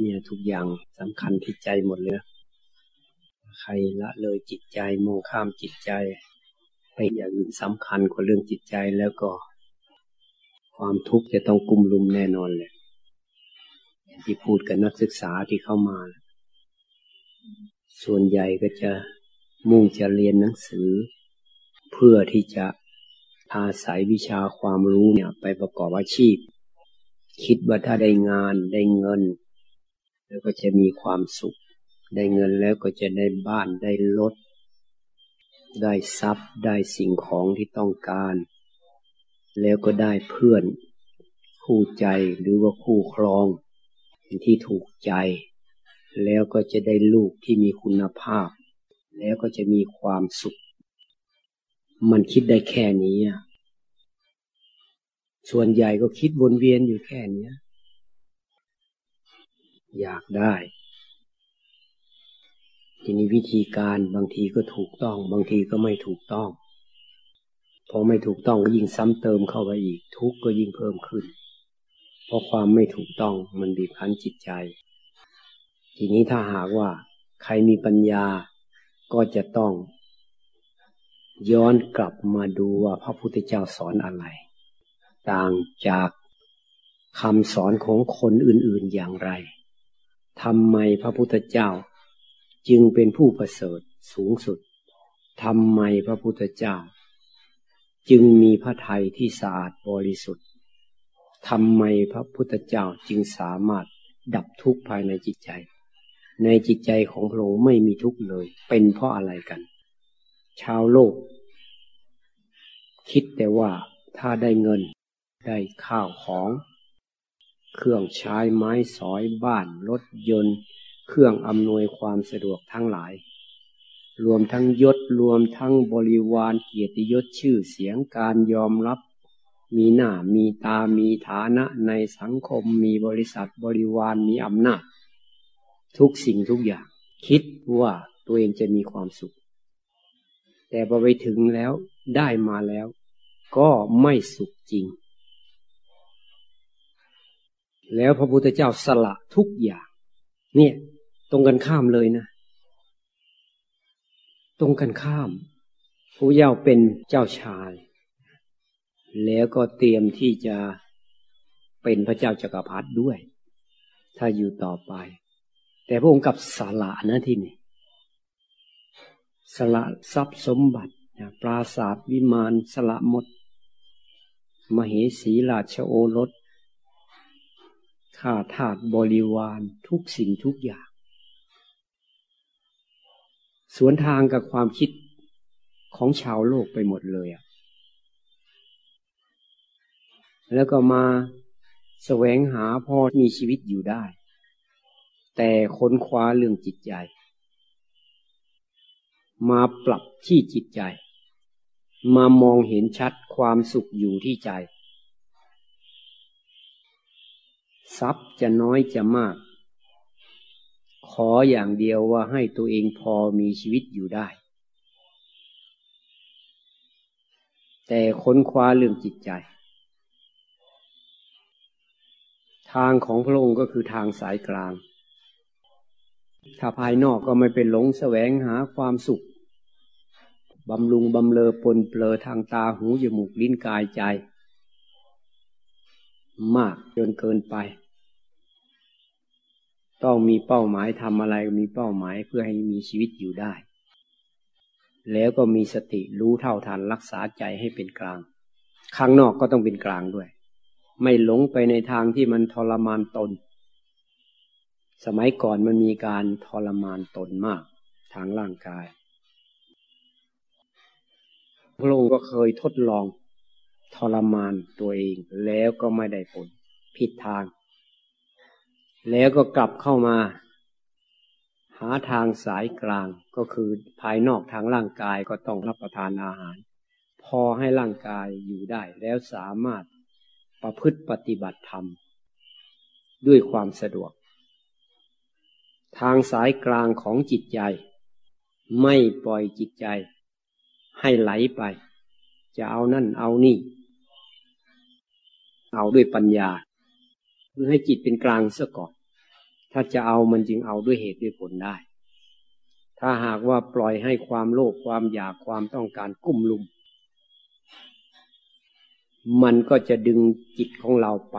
เนี่ยทุกอย่างสำคัญที่ใจหมดเลยใครละเลยจิตใจมองข้ามจิตใจไปอย่างอื่นสำคัญกว่าเรื่องจิตใจแล้วก็ ความทุกข์จะต้องกุมลุมแน่นอนเลยที่พูดกับนักศึกษาที่เข้ามา ส่วนใหญ่ก็จะมุ่งจะเรียนหนังสือ เพื่อที่จะอาศัยวิชาความรู้เนี่ย ไปประกอบอาชีพ คิดว่าถ้าได้งานได้เงิน แล้วก็จะมีความสุข ได้เงินแล้วก็จะได้บ้านได้รถได้ทรัพย์ได้สิ่งของที่ต้องการ แล้วก็ได้เพื่อน คู่ใจหรือว่าคู่ครองที่ถูกใจ แล้วก็จะได้ลูกที่มีคุณภาพ แล้วก็จะมีความสุข มันคิดได้แค่นี้ ส่วนใหญ่ก็คิดวนเวียนอยู่แค่นี้ อยากได้ ทีนี้วิธีการบางทีก็ถูกต้อง บางทีก็ไม่ถูกต้องพอไม่ถูกต้องก็ยิ่งซ้ำเติมเข้าไปอีก ทุกข์ก็ยิ่งเพิ่มขึ้น เพราะความไม่ถูกต้องมันบีบคั้นจิตใจ ทีนี้ถ้าหากว่า ใครมีปัญญาก็จะต้อง ย้อนกลับมาดูว่าพระพุทธเจ้าสอนอะไร ต่างจากคำสอนของคนอื่นๆอย่างไร ทำไมพระพุทธเจ้า จึงเป็นผู้ประเสริฐสูงสุดทำไมพระพุทธเจ้า จึงมีพระทัยที่สะอาดบริสุทธิ์ทำไมพระพุทธเจ้าจึงสามารถดับทุกข์ภายในจิตใจ ในจิตใจของพระองค์ไม่มีทุกข์เลย เป็นเพราะอะไรกัน ชาวโลก คิดแต่ว่าถ้าได้เงินได้ข้าวของ เครื่องใช้ไม้สอยบ้านรถยนต์ เครื่องอำนวยความสะดวกทั้งหลาย รวมทั้งยศรวมทั้งบริวารเกียรติยศชื่อเสียงการยอมรับ มีหน้ามีตามีฐานะในสังคมมีบริษัทบริวารมีอำนาจ ทุกสิ่งทุกอย่าง คิดว่าตัวเองจะมีความสุข แต่พอไปถึงแล้วได้มาแล้ว ก็ไม่สุขจริง แล้วพระพุทธเจ้าสละทุกอย่าง เนี่ย ตรงกันข้ามเลยนะ ตรงกันข้ามผู้เย้าเป็นเจ้าชาย แล้วก็เตรียมที่จะเป็นพระเจ้าจากักรพรรดิด้วย ถ้าอยู่ต่อไป แต่พระองค์กับสละนะที่นี่สละทรัพย์สมบัติปราศาสตร์วิมานสละหมด มเหสีราชโอรส ข้าทาสบริวารทุกสิ่งทุกอย่าง สวนทางกับความคิดของชาวโลกไปหมดเลยอะแล้วก็มาแสวงหาพอมีชีวิตอยู่ได้ แต่ค้นคว้าเรื่องจิตใจ มาปรับที่จิตใจ มามองเห็นชัดความสุขอยู่ที่ใจ ทรัพย์จะน้อยจะมาก ขออย่างเดียวว่าให้ตัวเองพอมีชีวิตอยู่ได้ แต่ค้นคว้าเรื่องจิตใจ ทางของพระองค์ก็คือทางสายกลาง ถ้าภายนอกก็ไม่เป็นหลงแสวงหาความสุขบำรุงบำเลอปนเปลอทางตาหูจมูกลิ้นกายใจ มากจนเกินไป ต้องมีเป้าหมายทำอะไรมีเป้าหมายเพื่อให้มีชีวิตอยู่ได้ แล้วก็มีสติรู้เท่าทันรักษาใจให้เป็นกลาง ข้างนอกก็ต้องเป็นกลางด้วย ไม่หลงไปในทางที่มันทรมานตน สมัยก่อนมันมีการทรมานตนมาก ทางร่างกาย พระองค์ก็เคยทดลอง ทรมานตัวเองแล้วก็ไม่ได้ผลผิดทาง แล้วก็กลับเข้ามา หาทางสายกลางก็คือภายนอกทางร่างกายก็ต้องรับประทานอาหาร พอให้ร่างกายอยู่ได้ แล้วสามารถประพฤติปฏิบัติธรรม ด้วยความสะดวก ทางสายกลางของจิตใจ ไม่ปล่อยจิตใจ ให้ไหลไป จะเอานั่นเอานี่ เอาด้วยปัญญา เพื่อให้จิตเป็นกลางเสียก่อน ถ้าจะเอามันจึงเอาด้วยเหตุด้วยผลได้ ถ้าหากว่าปล่อยให้ความโลภความอยากความต้องการกุ้มลุม มันก็จะดึงจิตของเราไป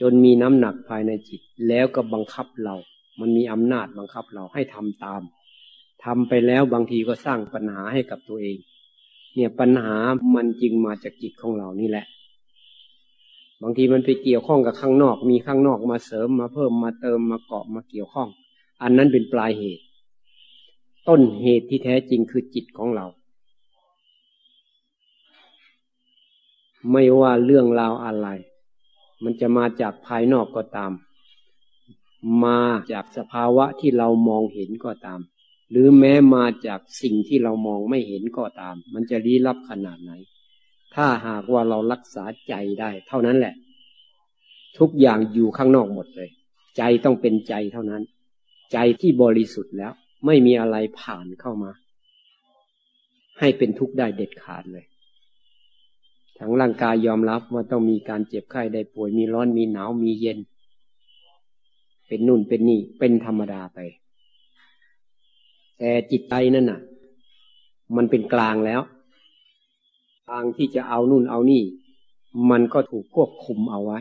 จนมีน้ำหนักภายในจิต แล้วก็บังคับเรา มันมีอำนาจบังคับเราให้ทำตามทำไปแล้วบางทีก็สร้างปัญหาให้กับตัวเอง เนี่ยปัญหามันจึงมาจากจิตของเรานี่แหละ บางทีมันไปเกี่ยวข้องกับข้างนอก มีข้างนอกมาเสริมมาเพิ่มมาเติมมาเกาะมาเกี่ยวข้อง อันนั้นเป็นปลายเหตุ ต้นเหตุที่แท้จริงคือจิตของเรา ไม่ว่าเรื่องราวอะไร มันจะมาจากภายนอกก็ตาม มาจากสภาวะที่เรามองเห็นก็ตาม หรือแม้มาจากสิ่งที่เรามองไม่เห็นก็ตาม มันจะลี้ลับขนาดไหน ถ้าหากว่าเรารักษาใจได้ เท่านั้นแหละ ทุกอย่างอยู่ข้างนอกหมดเลย ใจต้องเป็นใจเท่านั้น ใจที่บริสุทธิ์แล้ว ไม่มีอะไรผ่านเข้ามา ให้เป็นทุกข์ได้เด็ดขาดเลยทั้งร่างกายยอมรับว่าต้องมีการเจ็บไข้ได้ป่วยมีร้อนมีหนาวมีเย็น เป็นนุ่นเป็นนี่เป็นธรรมดาไป แต่จิตใจนั่นน่ะ มันเป็นกลางแล้ว ทางที่จะเอานู่นเอานี่ มันก็ถูกควบคุมเอาไว้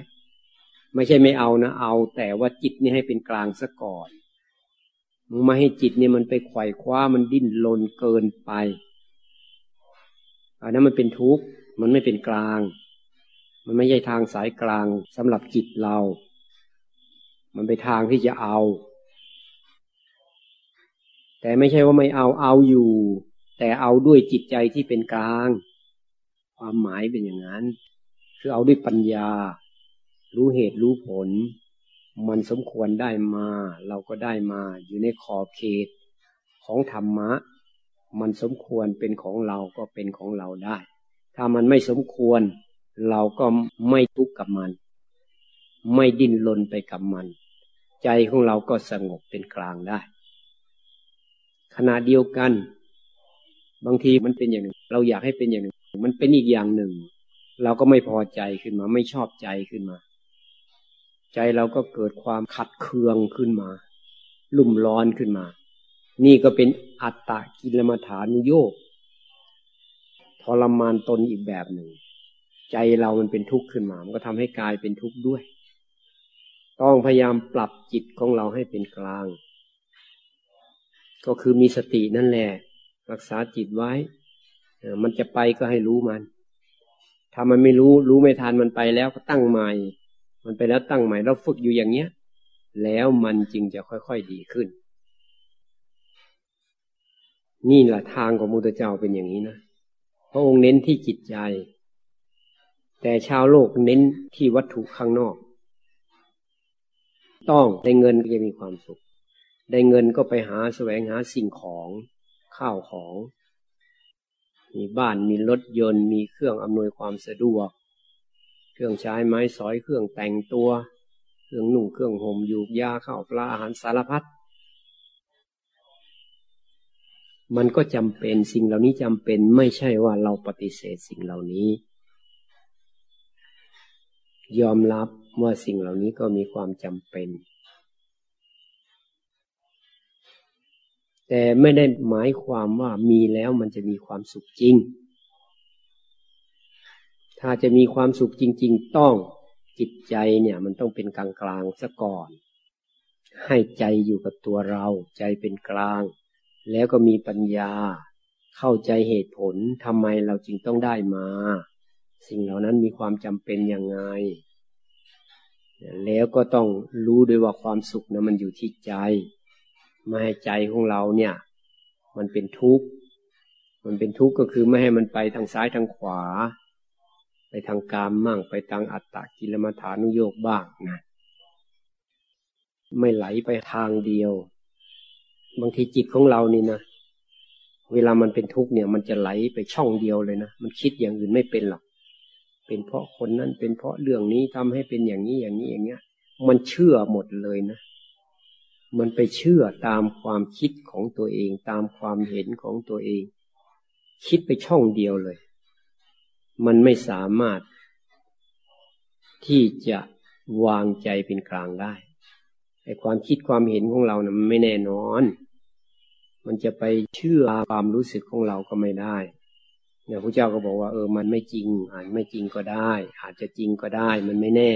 ไม่ใช่ไม่เอานะ เอาแต่ว่าจิตนี่ให้เป็นกลางซะก่อนไม่ให้จิตเนี่ยมันไปไขว่คว้ามันดิ้นรนเกินไปอันนั้นมันเป็นทุกข์มันไม่เป็นกลาง มันไม่ใช่ทางสายกลางสำหรับจิตเรา มันเป็นทางที่จะเอา แต่ไม่ใช่ว่าไม่เอาเอาอยู่ แต่เอาด้วยจิตใจที่เป็นกลาง ความหมายเป็นอย่างนั้น คือเอาด้วยปัญญา รู้เหตุรู้ผล มันสมควรได้มา เราก็ได้มาอยู่ในขอบเขตของธรรมะ มันสมควรเป็นของเราก็เป็นของเราได้ ถ้ามันไม่สมควร เราก็ไม่ทุกข์กับมัน ไม่ดิ้นรนไปกับมัน ใจของเราก็สงบเป็นกลางได้ ขณะเดียวกัน บางทีมันเป็นอย่างหนึ่ง เราอยากให้เป็นอย่างหนึ่ง มันเป็นอีกอย่างหนึ่ง เราก็ไม่พอใจขึ้นมา ไม่ชอบใจขึ้นมา ใจเราก็เกิดความขัดเคืองขึ้นมา ลุ่มร้อนขึ้นมา นี่ก็เป็นอัตตะกิลมัฐานุโยกทรมานตนอีกแบบหนึ่ง ใจเรามันเป็นทุกข์ขึ้นมา มันก็ทำให้กายเป็นทุกข์ด้วย ต้องพยายามปรับจิตของเราให้เป็นกลาง ก็คือมีสตินั่นแหละ รักษาจิตไว้ มันจะไปก็ให้รู้มัน ถ้ามันไม่รู้รู้ไม่ทันมันไปแล้วก็ตั้งใหม่ มันไปแล้วตั้งใหม่เราฝึกอยู่อย่างเนี้ย แล้วมันจึงจะค่อยๆดีขึ้น นี่แหละทางของมุตเจ้าเป็นอย่างนี้นะพระองค์เน้นที่จิตใจ แต่ชาวโลกเน้นที่วัตถุข้างนอก ต้องได้เงินก็จะมีความสุข ได้เงินก็ไปหาแสวงหาสิ่งของข้าวของ มีบ้านมีรถยนต์ มีเครื่องอำนวยความสะดวก เครื่องใช้ไม้สอยเครื่องแต่งตัว เครื่องนุ่งเครื่องห่มยูกยาข้าวปลาอาหารสารพัดมันก็จำเป็นสิ่งเหล่านี้จำเป็นไม่ใช่ว่าเราปฏิเสธสิ่งเหล่านี้ ยอมรับว่าสิ่งเหล่านี้ก็มีความจำเป็น แต่ไม่ได้หมายความว่ามีแล้วมันจะมีความสุขจริง ถ้าจะมีความสุขจริง ๆ ต้องจิตใจเนี่ยมันต้องเป็นกลางกลางซะก่อน ให้ใจอยู่กับตัวเราใจเป็นกลาง แล้วก็มีปัญญา เข้าใจเหตุผลทำไมเราจึงต้องได้มา สิ่งเหล่านั้นมีความจำเป็นยังไง แล้วก็ต้องรู้ด้วยว่าความสุขนะมันอยู่ที่ใจ ไม่ให้ใจของเราเนี่ย มันเป็นทุกข์ มันเป็นทุกข์ก็คือไม่ให้มันไปทางซ้ายทางขวา ไปทางกามมั่งไปทางอัตตะกิลมัฐานุโยกบ้างนะ ไม่ไหลไปทางเดียว บางทีจิตของเรานี่นะเวลามันเป็นทุกข์เนี่ย มันจะไหลไปช่องเดียวเลยนะ มันคิดอย่างอื่นไม่เป็นหรอก เป็นเพราะคนนั้นเป็นเพราะเรื่องนี้ทำให้เป็นอย่างนี้อย่างนี้อย่างเงี้ย มันเชื่อหมดเลยนะ มันไปเชื่อตามความคิดของตัวเอง ตามความเห็นของตัวเอง คิดไปช่องเดียวเลย มันไม่สามารถ ที่จะวางใจเป็นกลางได้ไอ้ความคิดความเห็นของเรานะ่ะมันไม่แน่นอน มันจะไปเชื่อความรู้สึกของเราก็ไม่ได้เนี่ยพระเจ้าก็บอกว่าเออ มันไม่จริงอาจไม่จริงก็ได้ อาจจะจริงก็ได้ มันไม่แน่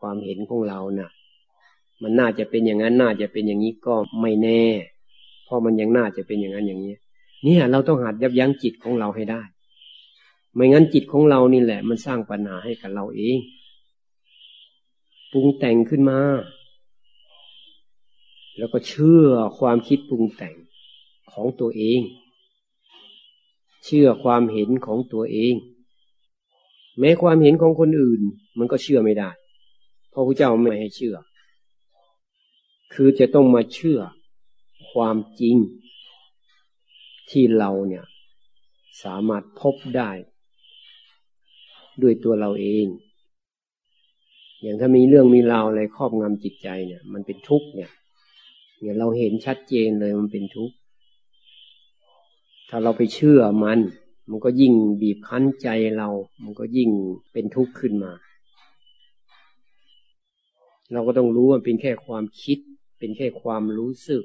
ความเห็นของเรานะ่ะ มันน่าจะเป็นอย่างนั้นน่าจะเป็นอย่างนี้ก็ไม่แน่ เพราะมันยังน่าจะเป็นอย่างนั้นอย่างนี้เนี่ยเราต้องหัดยับยั้งจิตของเราให้ได้ ไม่งั้นจิตของเรานี่แหละ มันสร้างปัญหาให้กับเราเองปรุงแต่งขึ้นมา แล้วก็เชื่อความคิดปรุงแต่งของตัวเอง เชื่อความเห็นของตัวเอง แม้ความเห็นของคนอื่น มันก็เชื่อไม่ได้เพราะพระเจ้าไม่ให้เชื่อ คือจะต้องมาเชื่อความจริง ที่เราเนี่ย สามารถพบได้ ด้วยตัวเราเอง อย่างถ้ามีเรื่องมีราวอะไรครอบงำจิตใจเนี่ย มันเป็นทุกข์เนี่ย เนี่ยเราเห็นชัดเจนเลยมันเป็นทุกข์ ถ้าเราไปเชื่อมัน มันก็ยิ่งบีบคั้นใจเรา มันก็ยิ่งเป็นทุกข์ขึ้นมาเราก็ต้องรู้ว่าเป็นแค่ความคิด เป็นแค่ความรู้สึก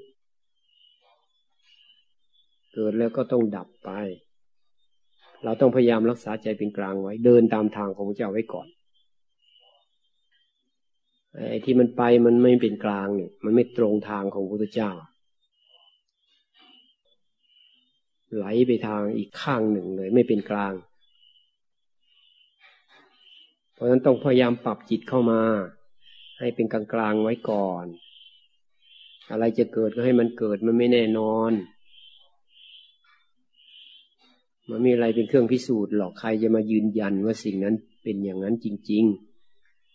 เกิดแล้วก็ต้องดับไป เราต้องพยายามรักษาใจเป็นกลางไว้ เดินตามทางของพระเจ้าไว้ก่อนไอ้ที่มันไปมันไม่เป็นกลางเนี่ย มันไม่ตรงทางของพระพุทธเจ้า ไหลไปทางอีกข้างหนึ่งเลย ไม่เป็นกลาง เพราะฉะนั้นต้องพยายามปรับจิตเข้ามา ให้เป็นกลางกลางไว้ก่อน อะไรจะเกิดก็ให้มันเกิดมันไม่แน่นอน มันมีอะไรเป็นเครื่องพิสูจน์หรอกใครจะมายืนยันว่าสิ่งนั้นเป็นอย่างนั้นจริง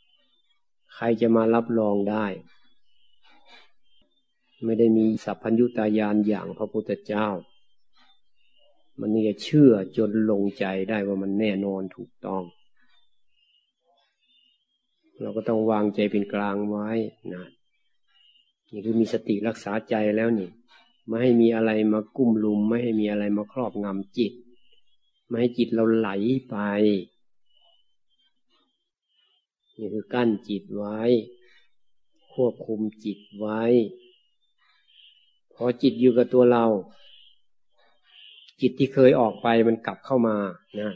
ๆ ใครจะมารับรองได้ ไม่ได้มีสัพพัญญุตายานอย่างพระพุทธเจ้า มันนี่จะเชื่อจนลงใจได้ว่ามันแน่นอนถูกต้อง เราก็ต้องวางใจเป็นกลางไว้นะ นี่คือมีสติรักษาใจแล้วนี่ไม่ให้มีอะไรมากุ้มลุม ไม่ให้มีอะไรมาครอบงำจิต ไม่ให้จิตเราไหลไปนี่คือกั้นจิตไว้ ควบคุมจิตไว้ พอจิตอยู่กับตัวเรา จิตที่เคยออกไปมันกลับเข้ามานะ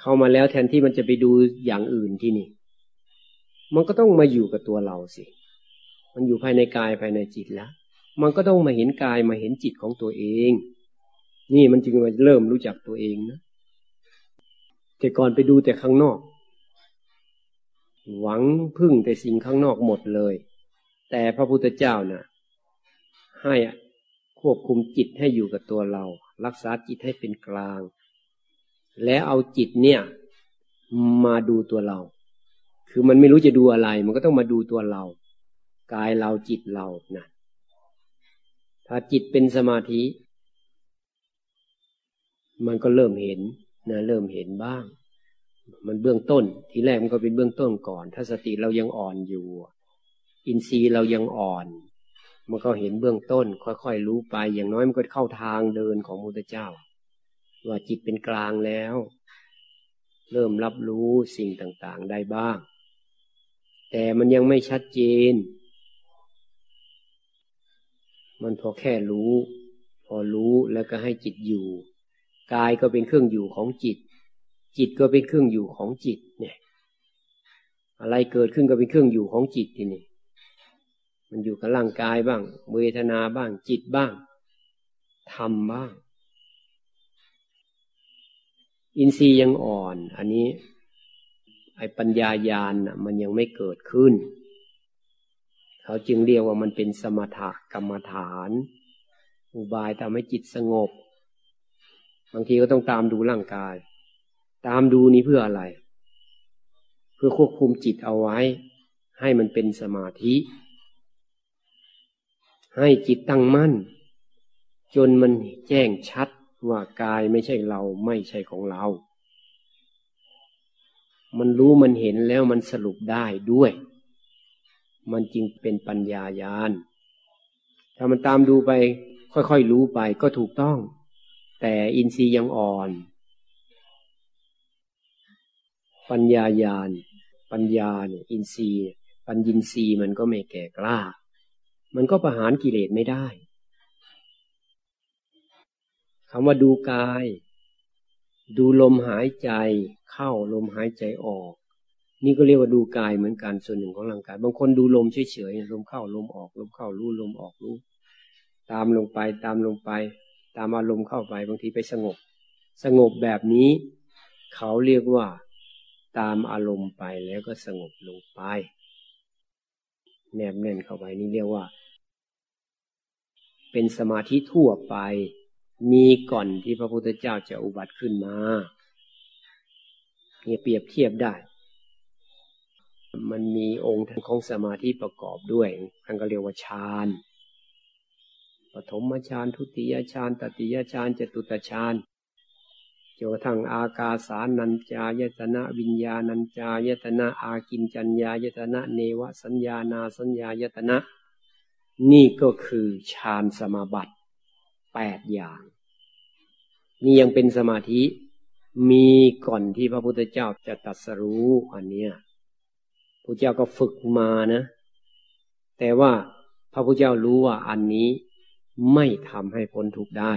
เข้ามาแล้วแทนที่มันจะไปดูอย่างอื่นที่นี่ มันก็ต้องมาอยู่กับตัวเราสิ มันอยู่ภายในกายภายในจิตแล้ว มันก็ต้องมาเห็นกายมาเห็นจิตของตัวเอง นี่มันจึงมาเริ่มรู้จักตัวเองนะแต่ก่อนไปดูแต่ข้างนอก หวังพึ่งแต่สิ่งข้างนอกหมดเลย แต่พระพุทธเจ้านะ่ะ ให้ควบคุมจิตให้อยู่กับตัวเรา รักษาจิตให้เป็นกลาง และเอาจิตเนี่ย มาดูตัวเรา คือมันไม่รู้จะดูอะไร มันก็ต้องมาดูตัวเรา กายเราจิตเรานะถ้าจิตเป็นสมาธิ มันก็เริ่มเห็นนะเริ่มเห็นบ้าง มันเบื้องต้น ทีแรกมันก็เป็นเบื้องต้นก่อน ถ้าสติเรายังอ่อนอยู่ อินทรีย์เรายังอ่อน มันก็เห็นเบื้องต้น ค่อยๆรู้ไป อย่างน้อยมันก็เข้าทางเดินของมุตเจ้า ว่าจิตเป็นกลางแล้ว เริ่มรับรู้สิ่งต่างๆได้บ้าง แต่มันยังไม่ชัดเจน มันพอแค่รู้ พอรู้แล้วก็ให้จิตอยู่ กายก็เป็นเครื่องอยู่ของจิต จิตก็เป็นเครื่องอยู่ของจิต เนี่ย อะไรเกิดขึ้นก็เป็นเครื่องอยู่ของจิตทีนี่มันอยู่กับร่างกายบ้าง เวทนาบ้าง จิตบ้างธรรมบ้าง อินทรีย์ยังอ่อน อันนี้ ไอ้ปัญญายาณน่ะมันยังไม่เกิดขึ้น เขาจึงเรียกว่ามันเป็นสมถะกรรมฐาน อุบายทำให้จิตสงบ บางทีก็ต้องตามดูร่างกาย ตามดูนี้เพื่ออะไร เพื่อควบคุมจิตเอาไว้ ให้มันเป็นสมาธิ ให้จิตตั้งมั่น จนมันแจ้งชัดว่ากายไม่ใช่เราไม่ใช่ของเรา มันรู้มันเห็นแล้วมันสรุปได้ด้วย มันจึงเป็นปัญญายาณถ้ามันตามดูไป ค่อยๆรู้ไปก็ถูกต้อง แต่อินทรีย์ยังอ่อน ปัญญายาณปัญญาเนี่ยอินทรีย์ ปัญญินทรีย์มันก็ไม่แก่กล้า มันก็ประหารกิเลสไม่ได้คำว่าดูกาย ดูลมหายใจเข้าลมหายใจออก นี่ก็เรียกว่าดูกายเหมือนกันส่วนหนึ่งของร่างกาย บางคนดูลมเฉยๆลมเข้าลมออก ลมเข้ารู้ลมออกรู้ ตามลงไปตามลงไป ตามอารมณ์เข้าไปบางทีไปสงบ สงบแบบนี้ เขาเรียกว่า ตามอารมณ์ไปแล้วก็สงบลงไป แนบแน่นเข้าไปนี่เรียกว่า เป็นสมาธิทั่วไป มีก่อนที่พระพุทธเจ้าจะอุบัติขึ้นมาเนี่ยเปรียบเทียบได้ มันมีองค์ของสมาธิประกอบด้วยท่านก็เรียกว่าฌานปฐมฌานทุติยฌานตติยฌานจตุตฌานจนกระทั่งอากาสานัญจายตนะวิญญาณัญจายตนะอากินจัญญายตนะเนวสัญญานาสัญญายตนะ นี่ก็คือฌานสมาบัติแปดอย่าง นี่ยังเป็นสมาธิมีก่อนที่พระพุทธเจ้าจะตัดสรู้อันเนี้ย พระเจ้าก็ฝึกมานะ แต่ว่าพระพุทธเจ้ารู้ว่าอันนี้ไม่ทำให้พ้นทุกข์ได้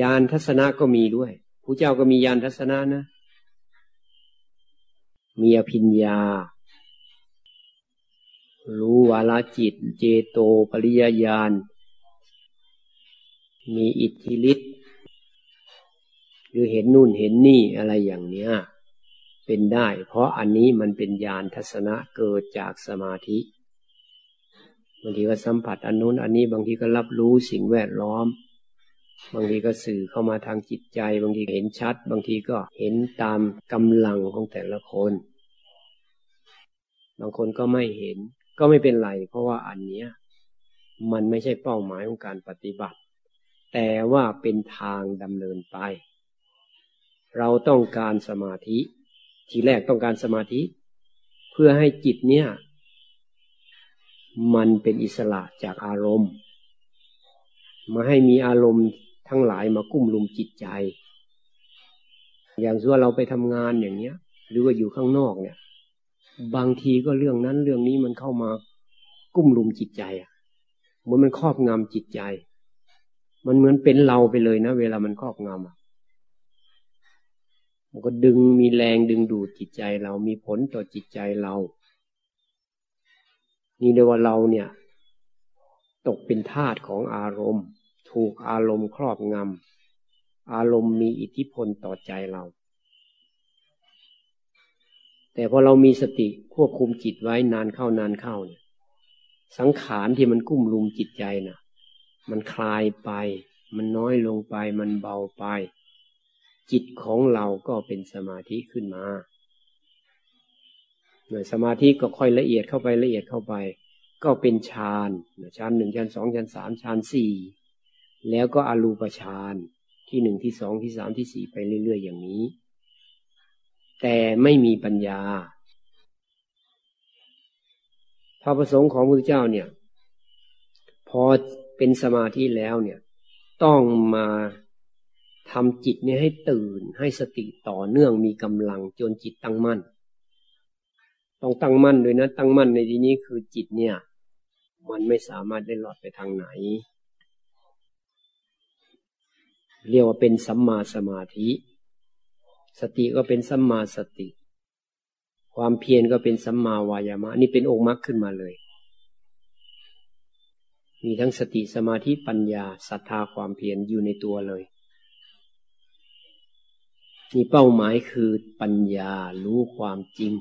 ยานทัศนะก็มีด้วยพระเจ้าก็มียานทัศนะนะ มีอภิญญา รู้วาลจิต เจโตปริยญาณ มีอิทธิฤทธิ์หรือเห็นนู่นเห็นนี่อะไรอย่างเนี้ย เป็นได้ เพราะอันนี้มันเป็นญาณทัศนะเกิดจากสมาธิบางทีก็สัมผัสอันนู้นอันนี้บางทีก็รับรู้สิ่งแวดล้อม บางทีก็สื่อเข้ามาทางจิตใจ บางทีเห็นชัด บางทีก็เห็นตามกำลังของแต่ละคน บางคนก็ไม่เห็น ก็ไม่เป็นไร เพราะว่าอันเนี้ยมันไม่ใช่เป้าหมายของการปฏิบัติ แต่ว่าเป็นทางดำเนินไป เราต้องการสมาธิ ทีแรกต้องการสมาธิ เพื่อให้จิตเนี่ย มันเป็นอิสระจากอารมณ์ มาให้มีอารมณ์ทั้งหลายมากุ้มลุมจิตใจ อย่างส่วนเราไปทำงานอย่างเนี้ย หรือว่าอยู่ข้างนอกเนี่ย บางทีก็เรื่องนั้นเรื่องนี้มันเข้ามากุ้มลุมจิตใจอะเหมือนมันครอบงำจิตใจ มันเหมือนเป็นเราไปเลยนะ เวลามันครอบงำอะ มันก็ดึงมีแรงดึงดูดจิตใจเรามีผลต่อจิตใจเรา นี่เรียกว่าเราเนี่ย ตกเป็นทาสของอารมณ์ ถูกอารมณ์ครอบงำอารมณ์มีอิทธิพลต่อใจเรา แต่พอเรามีสติควบคุมจิตไว้นานเข้านานเข้าเนี่ยสังขารที่มันกุ้มลุมจิตใจนะ่ะ มันคลายไป มันน้อยลงไป มันเบาไป จิตของเราก็เป็นสมาธิขึ้นมาหน่วยสมาธิก็ค่อยละเอียดเข้าไปละเอียดเข้าไป ก็เป็นฌานฌานหนึ่งฌานสองฌานสามฌานสี่แล้วก็อรูปฌานที่หนึ่งที่สองที่สามที่สี่ไปเรื่อย ๆ อย่างนี้ แต่ไม่มีปัญญา พระประสงค์ของพระพุทธเจ้าเนี่ย พอเป็นสมาธิแล้วเนี่ย ต้องมา ทำจิตเนี่ยให้ตื่นให้สติต่อเนื่องมีกำลังจนจิตตั้งมั่น ต้องตั้งมั่นด้วยนะ ตั้งมั่นในที่นี้คือจิตเนี่ย มันไม่สามารถได้หลอดไปทางไหน เรียกว่าเป็นสัมมาสมาธิ สติก็เป็นสัมมาสติ ความเพียรก็เป็นสัมมาวายามะ นี่เป็นองค์มรรคขึ้นมาเลย มีทั้งสติสมาธิปัญญาศรัทธาความเพียรอยู่ในตัวเลย มีเป้าหมายคือปัญญารู้ความจริง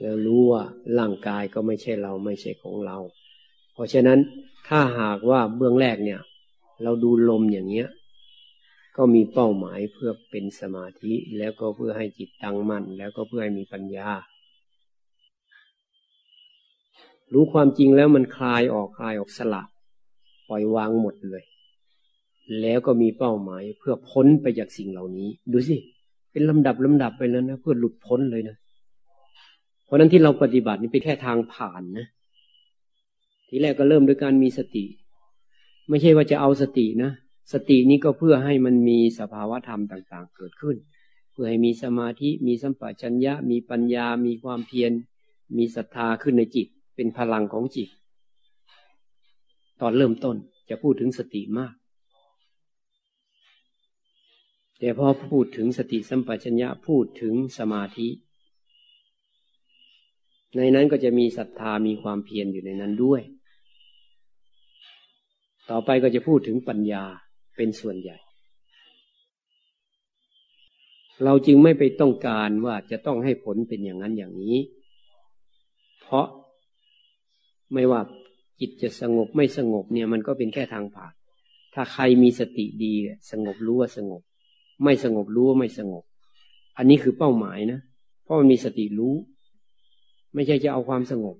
แล้วรู้ว่าร่างกายก็ไม่ใช่เราไม่ใช่ของเรา เพราะฉะนั้นถ้าหากว่าเบื้องแรกเนี่ย เราดูลมอย่างเนี้ย ก็มีเป้าหมายเพื่อเป็นสมาธิแล้วก็เพื่อให้จิตตั้งมั่น แล้วก็เพื่อให้มีปัญญา รู้ความจริงแล้วมันคลายออกคลายออกสละปล่อยวางหมดเลย แล้วก็มีเป้าหมายเพื่อพ้นไปจากสิ่งเหล่านี้ ดูสิ เป็นลำดับลำดับไปแล้วนะเพื่อหลุดพ้นเลยนะ เพราะนั้นที่เราปฏิบัตินี่เป็นแค่ทางผ่านนะ ทีแรกก็เริ่มด้วยการมีสติ ไม่ใช่ว่าจะเอาสตินะ สตินี้ก็เพื่อให้มันมีสภาวะธรรมต่าง ๆ เกิดขึ้น เพื่อให้มีสมาธิ มีสัมปชัญญะ มีปัญญา มีความเพียร มีศรัทธาขึ้นในจิต เป็นพลังของจิต ตอนเริ่มต้นจะพูดถึงสติมาก แต่พอพูดถึงสติสัมปชัญญะพูดถึงสมาธิ ในนั้นก็จะมีศรัทธามีความเพียรอยู่ในนั้นด้วย ต่อไปก็จะพูดถึงปัญญาเป็นส่วนใหญ่ เราจึงไม่ไปต้องการว่าจะต้องให้ผลเป็นอย่างนั้นอย่างนี้ เพราะไม่ว่าจิตจะสงบไม่สงบเนี่ยมันก็เป็นแค่ทางผ่านถ้าใครมีสติดีสงบรู้ว่าสงบ ไม่สงบรู้ว่าไม่สงบ อันนี้คือเป้าหมายนะ เพราะมันมีสติรู้ ไม่ใช่จะเอาความสงบ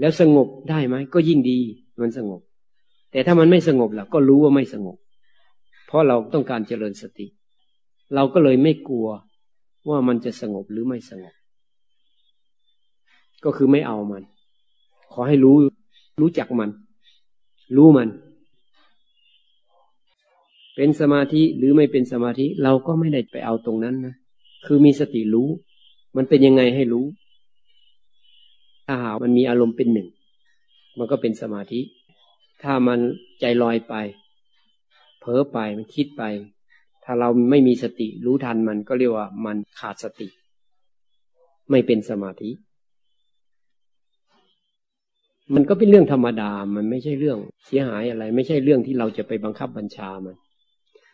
แล้วสงบได้ไหมก็ยิ่งดี มันสงบ แต่ถ้ามันไม่สงบล่ะ ก็รู้ว่าไม่สงบ เพราะเราต้องการเจริญสติ เราก็เลยไม่กลัวว่ามันจะสงบหรือไม่สงบ ก็คือไม่เอามัน ขอให้รู้รู้จักมัน รู้มัน เป็นสมาธิหรือไม่เป็นสมาธิเราก็ไม่ได้ไปเอาตรงนั้นนะคือมีสติรู้ มันเป็นยังไงให้รู้ ถ้าหามันมีอารมณ์เป็นหนึ่ง มันก็เป็นสมาธิ ถ้ามันใจลอยไปเผลอไปมันคิดไป ถ้าเราไม่มีสติรู้ทันมันก็เรียกว่ามันขาดสติ ไม่เป็นสมาธิ มันก็เป็นเรื่องธรรมดา มันไม่ใช่เรื่องเสียหายอะไร ไม่ใช่เรื่องที่เราจะไปบังคับบัญชามัน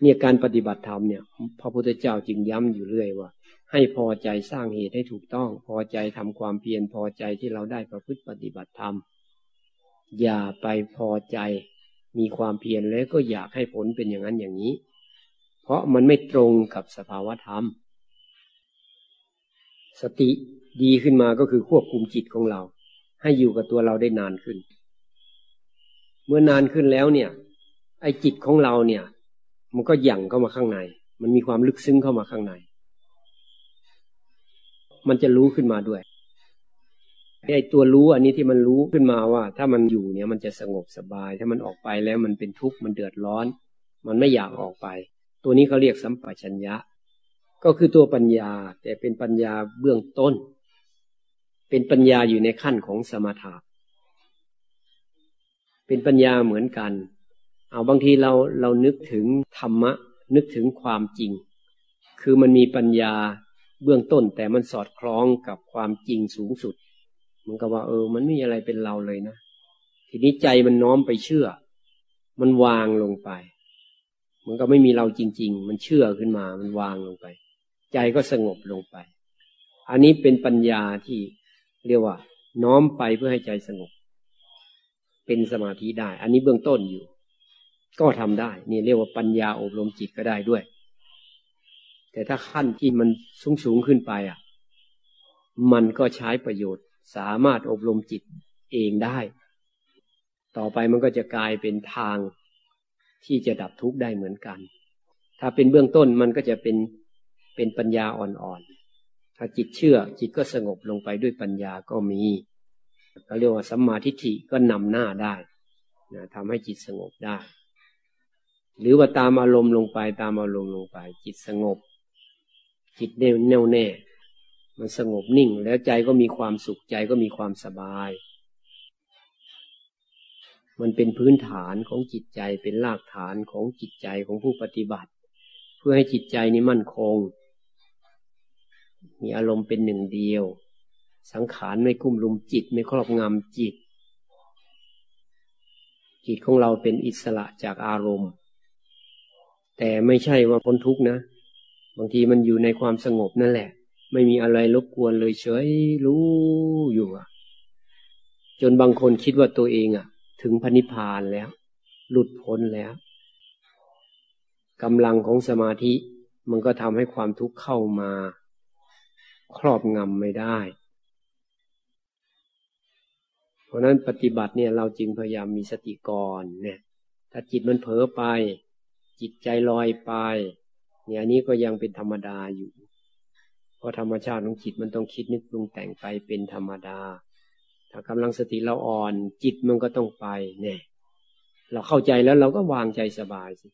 เนี่ยการปฏิบัติธรรมเนี่ยพระพุทธเจ้าจึงย้ำอยู่เรื่อยว่า ให้พอใจสร้างเหตุให้ถูกต้อง พอใจทำความเพียรพอใจที่เราได้ประพฤติปฏิบัติธรรมอย่าไปพอใจมีความเพียรแล้วก็อยากให้ผลเป็นอย่างนั้นอย่างนี้ เพราะมันไม่ตรงกับสภาวะธรรม สติดีขึ้นมาก็คือควบคุมจิตของเรา ให้อยู่กับตัวเราได้นานขึ้น เมื่อนานขึ้นแล้วเนี่ย ไอ้จิตของเราเนี่ย มันก็หยั่งเข้ามาข้างใน มันมีความลึกซึ้งเข้ามาข้างใน มันจะรู้ขึ้นมาด้วยไอ้ตัวรู้อันนี้ที่มันรู้ขึ้นมาว่า ถ้ามันอยู่เนี่ยมันจะสงบสบาย ถ้ามันออกไปแล้วมันเป็นทุกข์มันเดือดร้อน มันไม่อยากออกไป ตัวนี้เขาเรียกสัมปชัญญะ ก็คือตัวปัญญา แต่เป็นปัญญาเบื้องต้น เป็นปัญญาอยู่ในขั้นของสมถะเป็นปัญญาเหมือนกัน เอาบางทีเราเรานึกถึงธรรมะ นึกถึงความจริง คือมันมีปัญญาเบื้องต้นแต่มันสอดคล้องกับความจริงสูงสุด มันก็ว่า เออ มันไม่มีอะไรเป็นเราเลยนะ ทีนี้ใจมันน้อมไปเชื่อ มันวางลงไป มันก็ไม่มีเราจริง ๆ มันเชื่อขึ้นมา มันวางลงไป ใจก็สงบลงไป อันนี้เป็นปัญญาที่เรียกว่า น้อมไปเพื่อให้ใจสงบ เป็นสมาธิได้ อันนี้เบื้องต้นอยู่ ก็ทำได้ นี่เรียกว่าปัญญาอบรมจิตก็ได้ด้วย แต่ถ้าขั้นที่มันสูงสูงขึ้นไปอะ มันก็ใช้ประโยชน์ สามารถอบรมจิตเองได้ ต่อไปมันก็จะกลายเป็นทางที่จะดับทุกข์ได้เหมือนกัน ถ้าเป็นเบื้องต้นมันก็จะเป็นเป็นปัญญาอ่อนๆ ถ้าจิตเชื่อจิตก็สงบลงไปด้วยปัญญาก็มีเขาเรียกว่าสัมมาทิฏฐิก็นำหน้าได้นะทำให้จิตสงบได้ หรือว่าตามอารมณ์ลงไป ตามอารมณ์ลงไป จิตสงบ จิตแน่วแน่วแน่ มันสงบนิ่ง แล้วใจก็มีความสุขใจก็มีความสบาย มันเป็นพื้นฐานของจิตใจเป็นรากฐานของจิตใจของผู้ปฏิบัติ เพื่อให้จิตใจนี้มั่นคง มีอารมณ์เป็นหนึ่งเดียว สังขารไม่คุ้มลุมจิตไม่ครอบงำจิต จิตของเราเป็นอิสระจากอารมณ์ แต่ไม่ใช่ว่าพ้นทุกข์นะ บางทีมันอยู่ในความสงบนั่นแหละ ไม่มีอะไรรบกวนเลยเฉยรู้อยู่อะจนบางคนคิดว่าตัวเองอะถึงพนิพพานแล้ว หลุดพ้นแล้วกำลังของสมาธิมันก็ทำให้ความทุกข์เข้ามา ครอบงำไม่ได้ เพราะนั้นปฏิบัติเนี่ยเราจึงพยายามมีสติก่อนเนี่ยถ้าจิตมันเผลอไป จิตใจลอยไปเนี่ยอันี้ก็ยังเป็นธรรมดาอยู่ เพราะธรรมชาติของจิตมันต้องคิดนึกปรุงแต่งไปเป็นธรรมดา ถ้ากำลังสติเราอ่อน จิตมันก็ต้องไปเนี่ยเราเข้าใจแล้วเราก็วางใจสบายสิ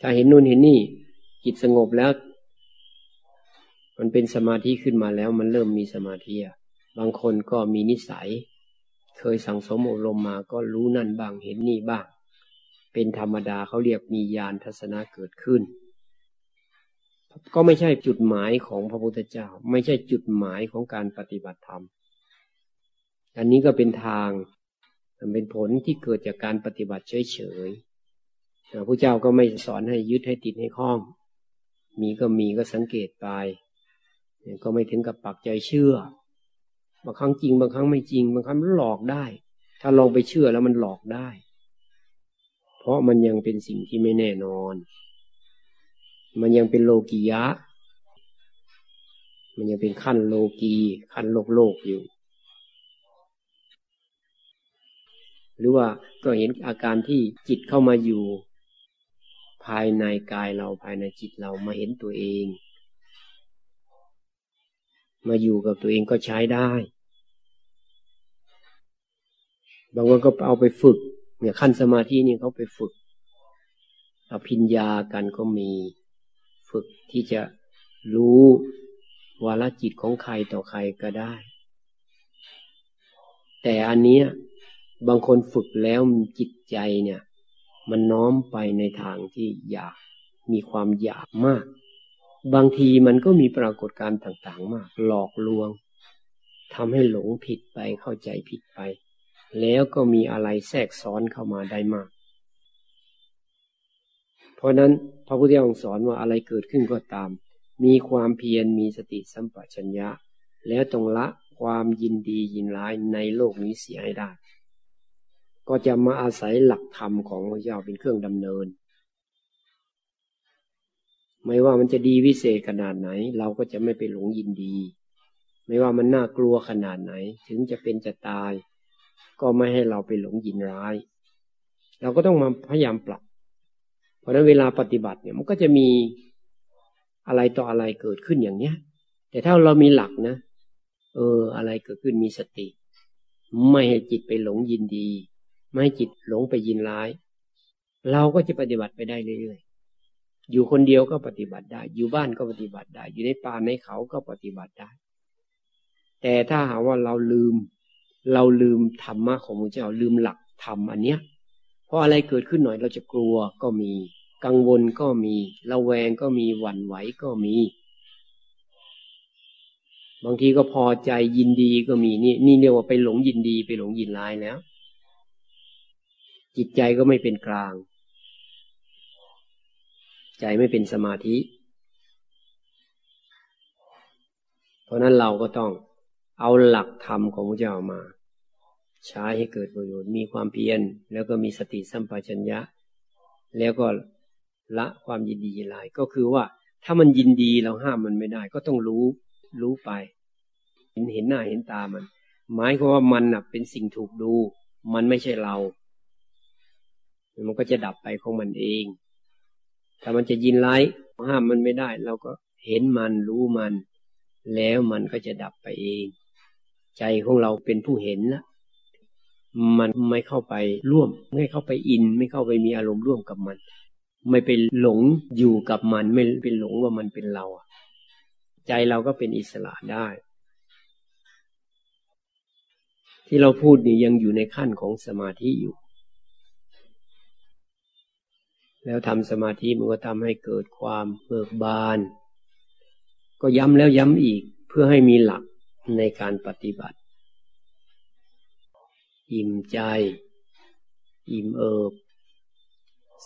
ถ้าเห็นนู่นเห็นนี่ จิตสงบแล้ว มันเป็นสมาธิขึ้นมาแล้ว มันเริ่มมีสมาธิบางคนก็มีนิสัย เคยสั่งสมอบรมมาก็รู้นั่นบ้างเห็นนี่บ้าง เป็นธรรมดาเขาเรียกมีญาณทัศนะเกิดขึ้น ก็ไม่ใช่จุดหมายของพระพุทธเจ้า ไม่ใช่จุดหมายของการปฏิบัติธรรม อันนี้ก็เป็นทางมันเป็นผลที่เกิดจากการปฏิบัติเฉยๆพระเจ้าก็ไม่สอนให้ยึดให้ติดให้คล้อง มีก็มีก็สังเกตไป ก็ไม่ถึงกับปักใจเชื่อ บางครั้งจริง บางครั้งไม่จริง บางครั้งหลอกได้ ถ้าลองไปเชื่อแล้วมันหลอกได้ ราะมันยังเป็นสิ่งที่ไม่แน่นอน มันยังเป็นโลกียะ มันยังเป็นขั้นโลกีขั้นโลกโลกอยู่ หรือว่าก็เห็นอาการที่จิตเข้ามาอยู่ ภายในกายเราภายในจิตเรามาเห็นตัวเอง มาอยู่กับตัวเองก็ใช้ได้ บางคนก็เอาไปฝึก เนี่ยขั้นสมาธินี่เขาไปฝึกอภิญญากันก็มีฝึกที่จะรู้วาลจิตของใครต่อใครก็ได้ แต่อันนี้บางคนฝึกแล้วจิตใจเนี่ย มันน้อมไปในทางที่อยากมีความอยากมาก บางทีมันก็มีปรากฏการณ์ต่าง ๆ มาก หลอกลวงทำให้หลงผิดไปเข้าใจผิดไป แล้วก็มีอะไรแทรกซ้อนเข้ามาได้มาก เพราะนั้นพระพุทธเจ้าสอนว่าอะไรเกิดขึ้นก็ตาม มีความเพียรมีสติสัมปชัญญะ แล้วตรงละความยินดียินร้ายในโลกนี้เสียให้ได้ ก็จะมาอาศัยหลักธรรมของพระเจ้าเป็นเครื่องดำเนิน ไม่ว่ามันจะดีวิเศษขนาดไหน เราก็จะไม่ไปหลงยินดี ไม่ว่ามันน่ากลัวขนาดไหน ถึงจะเป็นจะตาย ก็ไม่ให้เราไปหลงยินร้าย เราก็ต้องมาพยายามปรับ เพราะนั้นเวลาปฏิบัติเนี่ยมันก็จะมีอะไรต่ออะไรเกิดขึ้นอย่างเนี้ย แต่ถ้าเรามีหลักนะ เออ อะไรเกิดขึ้นมีสติ ไม่ให้จิตไปหลงยินดี ไม่ให้จิตหลงไปยินร้าย เราก็จะปฏิบัติไปได้เรื่อยๆ อยู่คนเดียวก็ปฏิบัติได้ อยู่บ้านก็ปฏิบัติได้ อยู่ในป่าในเขาก็ปฏิบัติได้ แต่ถ้าหาว่าเราลืม เราลืมธรรมะของพระเจ้าลืมหลักธรรมอันเนี้ยเพราะอะไรเกิดขึ้นหน่อยเราจะกลัวก็มี กังวลก็มีระแวงก็มีหวั่นไหวก็มี บางทีก็พอใจยินดีก็มีนี่นี่เรียกว่าไปหลงยินดีไปหลงยินร้ายแล้ว จิตใจก็ไม่เป็นกลาง ใจไม่เป็นสมาธิ เพราะนั้นเราก็ต้องเอาหลักธรรมของพระเจ้ามา ใช้ให้เกิดประโยชน์มีความเพียร แล้วก็มีสติสัมปชัญญะ แล้วก็ละความยินดียินร้ายก็คือว่า ถ้ามันยินดีเราห้ามมันไม่ได้ ก็ต้องรู้ รู้ไป เห็นเห็นหน้าเห็นตามัน หมายความว่ามันเป็นสิ่งถูกดู มันไม่ใช่เรา มันก็จะดับไปของมันเอง ถ้ามันจะยินไล่ห้ามมันไม่ได้ เราก็เห็นมันรู้มัน แล้วมันก็จะดับไปเอง ใจของเราเป็นผู้เห็นนะ มันไม่เข้าไปร่วม ไม่เข้าไปอิน ไม่เข้าไปมีอารมณ์ร่วมกับมัน ไม่ไปหลงอยู่กับมัน ไม่เป็นหลงว่ามันเป็นเรา ใจเราก็เป็นอิสระได้ ที่เราพูดนี่ยังอยู่ในขั้นของสมาธิอยู่ แล้วทำสมาธิมันก็ทำให้เกิดความเบิกบาน ก็ย้ำแล้วย้ำอีกเพื่อให้มีหลักในการปฏิบัติ อิ่มใจ อิ่มเอิบ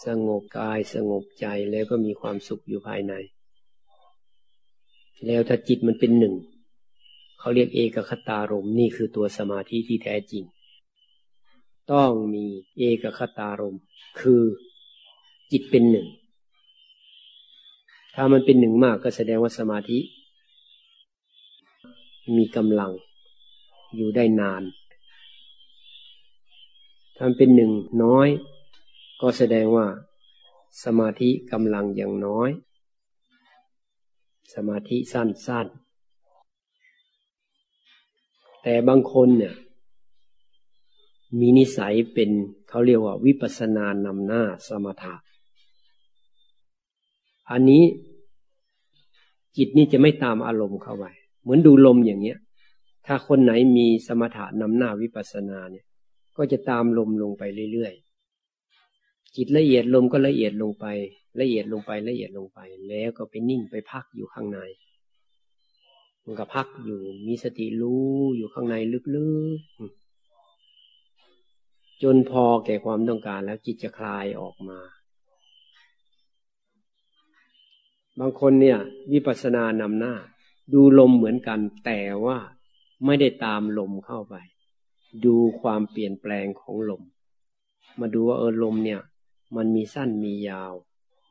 สงบกายสงบใจแล้วก็มีความสุขอยู่ภายใน แล้วถ้าจิตมันเป็นหนึ่ง เขาเรียกเอกคตารมนี่คือตัวสมาธิที่แท้จริง ต้องมีเอกคตารมคือจิตเป็นหนึ่ง ถ้ามันเป็นหนึ่งมากก็แสดงว่าสมาธิ มีกำลังอยู่ได้นาน ถ้ามันเป็นหนึ่งน้อย ก็แสดงว่า สมาธิกำลังย่างน้อย สมาธิสั้นๆ แต่บางคนเนี่ยมีนิสัยเป็นเขาเรียกว่าวิปัสสนานำหน้าสมถะอันนี้จิตนี่จะไม่ตามอารมณ์เข้าไปเหมือนดูลมอย่างเนี้ย ถ้าคนไหนมีสมถะนำหน้าวิปัสสนาเนี่ย ก็จะตามลมลงไปเรื่อยๆ จิตละเอียดลมก็ละเอียดลงไป ละเอียดลงไปละเอียดลงไป แล้วก็ไปนิ่งไปพักอยู่ข้างใน มันก็พักอยู่มีสติรู้อยู่ข้างในลึกๆ จนพอแก่ความต้องการแล้วจิตจะคลายออกมาบางคนเนี่ย วิปัสสนานำหน้า ดูลมเหมือนกัน แต่ว่าไม่ได้ตามลมเข้าไป ดูความเปลี่ยนแปลงของลม มาดูว่าเออลมเนี่ย มันมีสั้นมียาว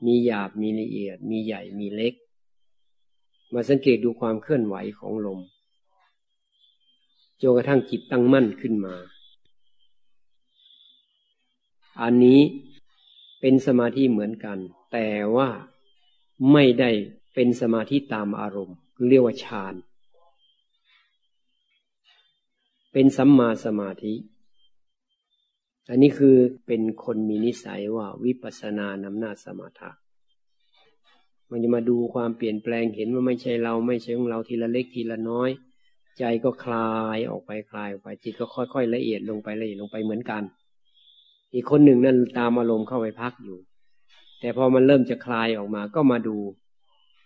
มีหยาบมีละเอียด มีใหญ่มีเล็ก มาสังเกตดูความเคลื่อนไหวของลมจนกระทั่งจิตตั้งมั่นขึ้นมา อันนี้เป็นสมาธิเหมือนกัน แต่ว่าไม่ได้เป็นสมาธิตามอารมณ์ เรียกว่าฌาน เป็นสัมมาสมาธิ อันนี้คือเป็นคนมีนิสัยว่าวิปัสสนานำหน้าสมาธิมันจะมาดูความเปลี่ยนแปลงเห็นว่าไม่ใช่เราไม่ใช่ของเราทีละเล็กทีละน้อย ใจก็คลายออกไปคลายออกไปจิตก็ค่อยๆละเอียดลงไปละเอียดลงไปเหมือนกัน อีกคนหนึ่งนั่นตามอารมณ์เข้าไปพักอยู่ แต่พอมันเริ่มจะคลายออกมาก็มาดู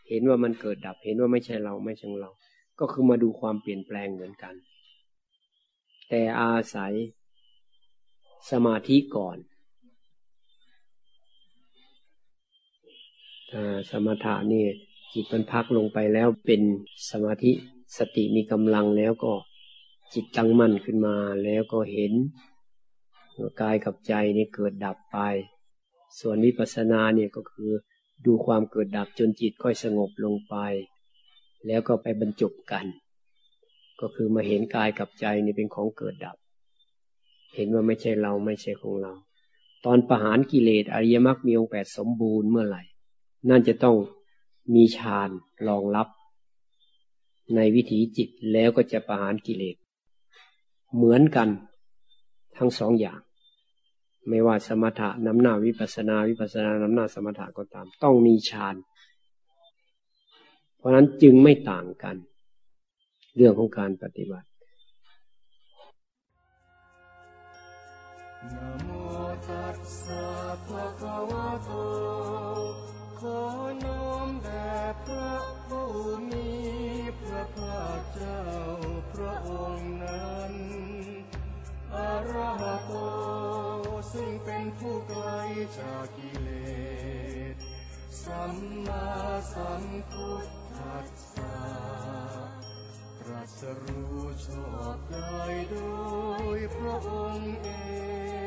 เห็นว่ามันเกิดดับ เห็นว่าไม่ใช่เราไม่ใช่ของเรา ก็คือมาดูความเปลี่ยนแปลงเหมือนกัน แต่อาศัยสมาธิก่อนสมถะนี่จิตมันพักลงไปแล้วเป็นสมาธิสติมีกำลังแล้วก็จิตตั้งมั่นขึ้นมาแล้วก็เห็นกายกับใจนี่เกิดดับไป ส่วนวิปัสสนาเนี่ยก็คือดูความเกิดดับจนจิตค่อยสงบลงไป แล้วก็ไปบรรจบกัน ก็คือมาเห็นกายกับใจนี่เป็นของเกิดดับ เห็นว่าไม่ใช่เราไม่ใช่ของเรา ตอนประหารกิเลสอริยมรรคมีองค์แปดสมบูรณ์เมื่อไหร่ นั่นจะต้องมีฌานรองรับ ในวิถีจิตแล้วก็จะประหารกิเลส เหมือนกันทั้งสองอย่าง ไม่ว่าสมถะน้ำหน้าวิปัสนาวิปัสนาน้ำหน้าสมถะก็ตาม ต้องมีฌาน เพราะนั้นจึงไม่ต่างกัน เรื่องของการปฏิบัตินะโมตัสสะภะคะวะโตขอน้อมแด่พระผู้มีพระภาคเจ้าพระองค์นั้นอรหโตซึ่งเป็นผู้ไกลจากกิเลสสัมมาสัมพุทธัสสะ ត្រាស់รู้ชอบใจโดยพระองค์เอง